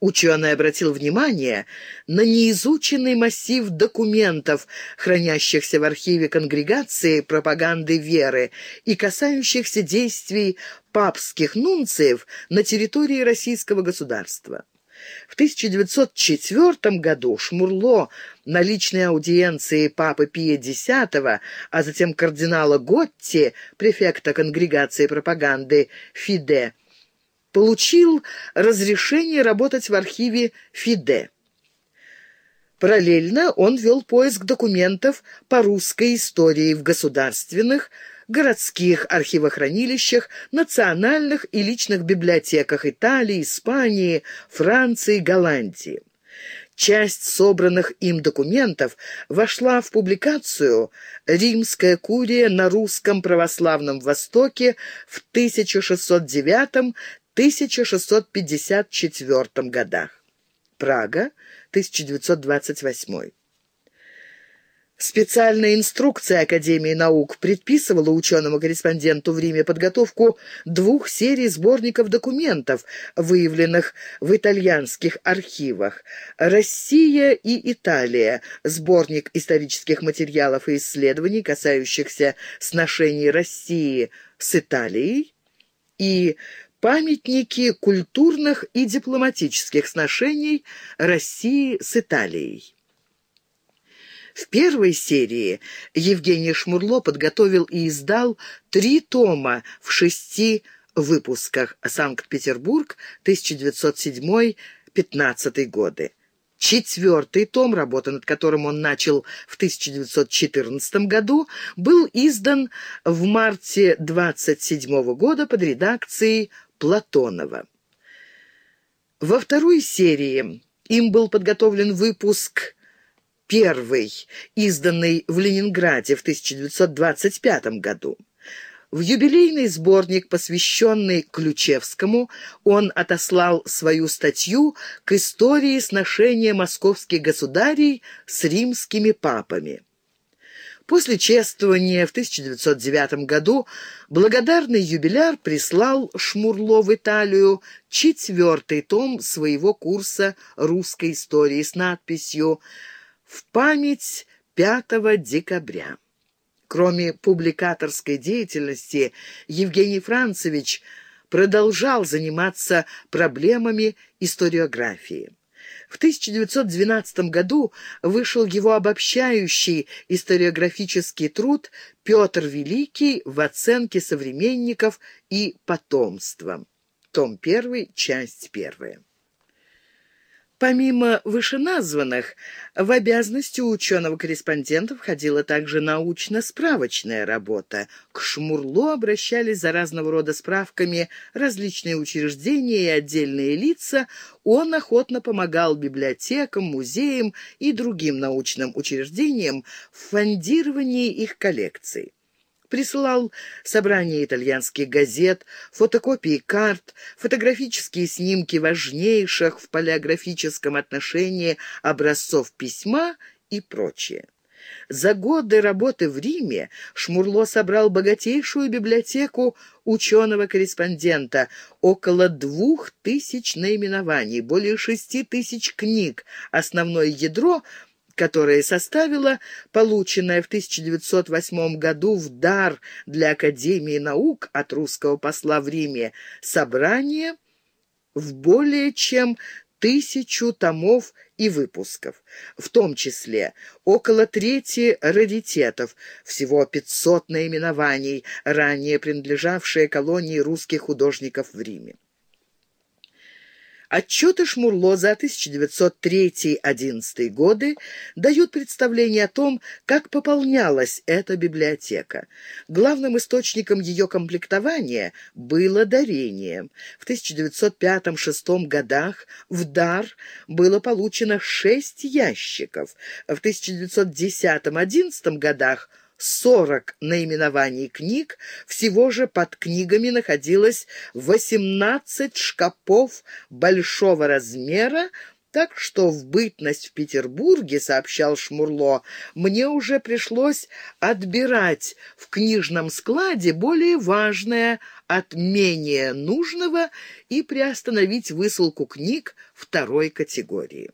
Ученый обратил внимание на неизученный массив документов, хранящихся в архиве конгрегации пропаганды веры и касающихся действий папских нунциев на территории российского государства. В 1904 году Шмурло на личной аудиенции папы Пия X, а затем кардинала Готти, префекта конгрегации пропаганды Фиде, получил разрешение работать в архиве ФИДЕ. Параллельно он вел поиск документов по русской истории в государственных, городских архивохранилищах, национальных и личных библиотеках Италии, Испании, Франции, Голландии. Часть собранных им документов вошла в публикацию «Римская курия на русском православном Востоке» в 1609 1654 годах. Прага, 1928. Специальная инструкция Академии наук предписывала ученому-корреспонденту в Риме подготовку двух серий сборников документов, выявленных в итальянских архивах. «Россия и Италия» — сборник исторических материалов и исследований, касающихся сношений России с Италией, и памятники культурных и дипломатических сношений России с Италией. В первой серии Евгений Шмурло подготовил и издал три тома в шести выпусках «Санкт-Петербург», 1907-15 годы. Четвертый том, работа над которым он начал в 1914 году, был издан в марте 27 года под редакцией Платонова. Во второй серии им был подготовлен выпуск первый, изданный в Ленинграде в 1925 году. В юбилейный сборник, посвященный Ключевскому, он отослал свою статью к истории сношения московских государей с римскими папами. После чествования в 1909 году благодарный юбиляр прислал Шмурло в Италию четвертый том своего курса русской истории с надписью «В память 5 декабря». Кроме публикаторской деятельности, Евгений Францевич продолжал заниматься проблемами историографии. В 1912 году вышел его обобщающий историографический труд «Петр Великий в оценке современников и потомства». Том 1, часть 1. Помимо вышеназванных, в обязанности ученого-корреспондента входила также научно-справочная работа. К Шмурло обращались за разного рода справками различные учреждения и отдельные лица. Он охотно помогал библиотекам, музеям и другим научным учреждениям в фондировании их коллекций присылал собрание итальянских газет, фотокопии карт, фотографические снимки важнейших в палеографическом отношении образцов письма и прочее. За годы работы в Риме Шмурло собрал богатейшую библиотеку ученого-корреспондента, около двух тысяч наименований, более шести тысяч книг. Основное ядро которое составила полученная в 1908 году в дар для Академии наук от русского посла в Риме собрание в более чем тысячу томов и выпусков, в том числе около трети раритетов, всего 500 наименований, ранее принадлежавшие колонии русских художников в Риме. Отчеты Шмурло за 1903-11 годы дают представление о том, как пополнялась эта библиотека. Главным источником ее комплектования было дарение. В 1905-1906 годах в дар было получено шесть ящиков. В 1910-1911 годах – 40 наименований книг, всего же под книгами находилось 18 шкапов большого размера, Так что в бытность в Петербурге, сообщал Шмурло, мне уже пришлось отбирать в книжном складе более важное от менее нужного и приостановить высылку книг второй категории.